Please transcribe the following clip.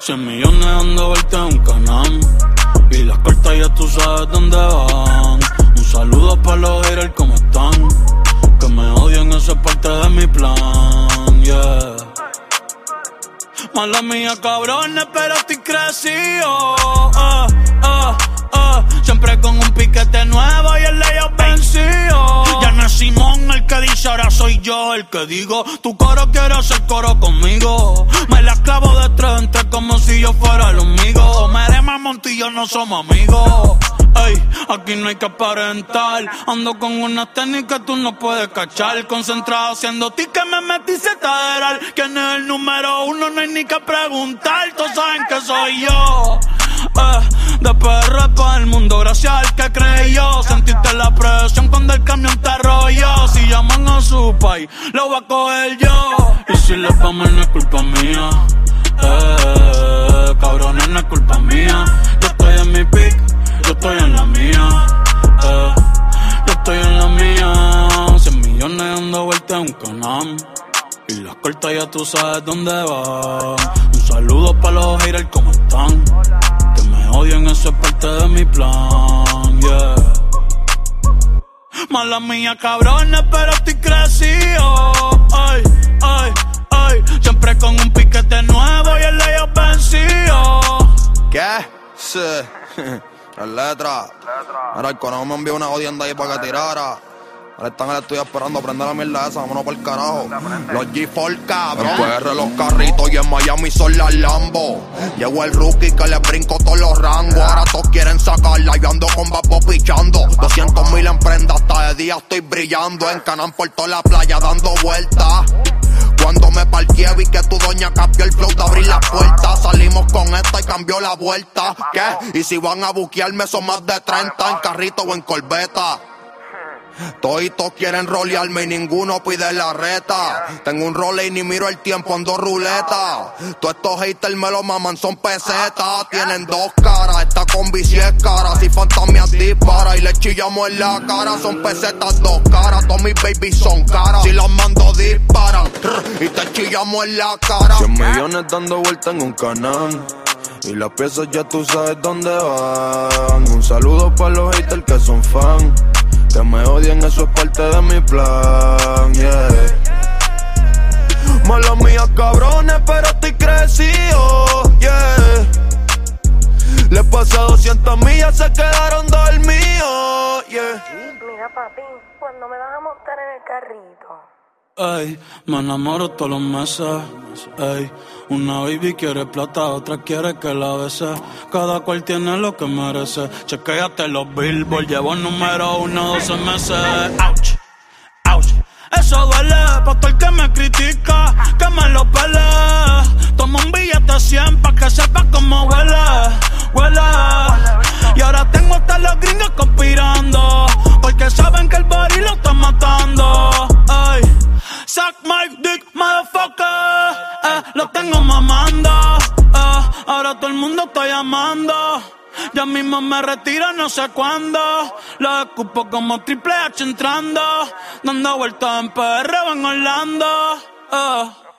Cien millones dando vueltas en un canal. Y las cortas ya tú sabes dónde van. Un saludo para los haters, ¿cómo están? Que me odian, eso es parte de mi plan, yeah. Mala mía, cabrones, pero estoy crecido. ah, ah, ah. Siempre con Dice, ahora soy yo el que digo. Tu coro quiere hacer coro conmigo. Me la clavo de frente como si yo fuera el amigo. Merema Montillo no somos amigos. Ey, aquí no hay que aparentar. Ando con una técnica tú no puedes cachar. Concentrado haciendo ti que me metí federal. ¿Quién es el número uno? No hay ni que preguntar. Todos saben que soy yo. Eh, de PR para el mundo, gracias al que creyó. Sentiste la presión cuando el camión te arrolló. Si llaman a su país, lo voy a coger yo. Y si le vamos, no es culpa mía. Eh, cabrones, no es culpa mía. Yo estoy en mi pick, yo estoy en la mía. Eh, yo estoy en la mía. Cien millones dando vueltas en un canal. Y las cortas ya tú sabes dónde van. Un saludo para los haters, mi plan, yeah. Mala mía, cabrones, pero estoy crecido. Ay, ay, ay. Siempre con un piquete nuevo y el leyes vencido. ¿Qué? Sí. Las letras. Ahora el conejo me envió una jodienda ahí para que tirara. Ahora están en el estudio esperando prender la mierda esa, vámonos por el carajo. Los G4 cabrón. En PR los carritos y en Miami son las Lambo. Llegó el rookie que le brinco todos los rangos. Ahora todos quieren sacarla, yo ando con vapo pichando. 200 mil en prenda, hasta de día estoy brillando. En Canán por toda la playa dando vueltas. Cuando me parqué vi que tu doña cambió el flow de abrir la puerta Salimos con esta y cambió la vuelta ¿Qué? Y si van a buquearme son más de 30 en carrito o en corbeta Toditos quieren rolearme y ninguno pide la reta. Tengo un role y ni miro el tiempo, ando ruleta. Todos estos haters me lo maman, son pesetas. Tienen dos caras, esta combi si es cara. Si fantasmias dispara y le chillamos en la cara. Son pesetas, dos caras. Todos mis babies son caras. Si las mando disparan y te chillamos en la cara. 100 millones dando vuelta en un canal. Y las piezas ya tú sabes dónde van. Un saludo para los haters que son fan. Que me odian, eso es parte de mi plan, yeah. Mala mía, cabrones, pero estoy crecido, yeah. Les pasé 200 millas, se quedaron dormidos, yeah. Mira, papi, ¿cuándo me vas a montar en el carrito? Ey, me enamoro todos los meses. Una baby quiere plata, otra quiere que la bese. Cada cual tiene lo que merece. Chequéate los billboards, llevo el número uno 12 meses. Ouch, ouch. Eso duele, pa' todo el que me critica, que me lo pele. Toma un billete Eh, lo tengo mamando. Eh, ahora todo el mundo está llamando. Ya mismo me retiro, no sé cuándo. Lo escupo como Triple H entrando. Dando vueltas en PR en Orlando. Eh.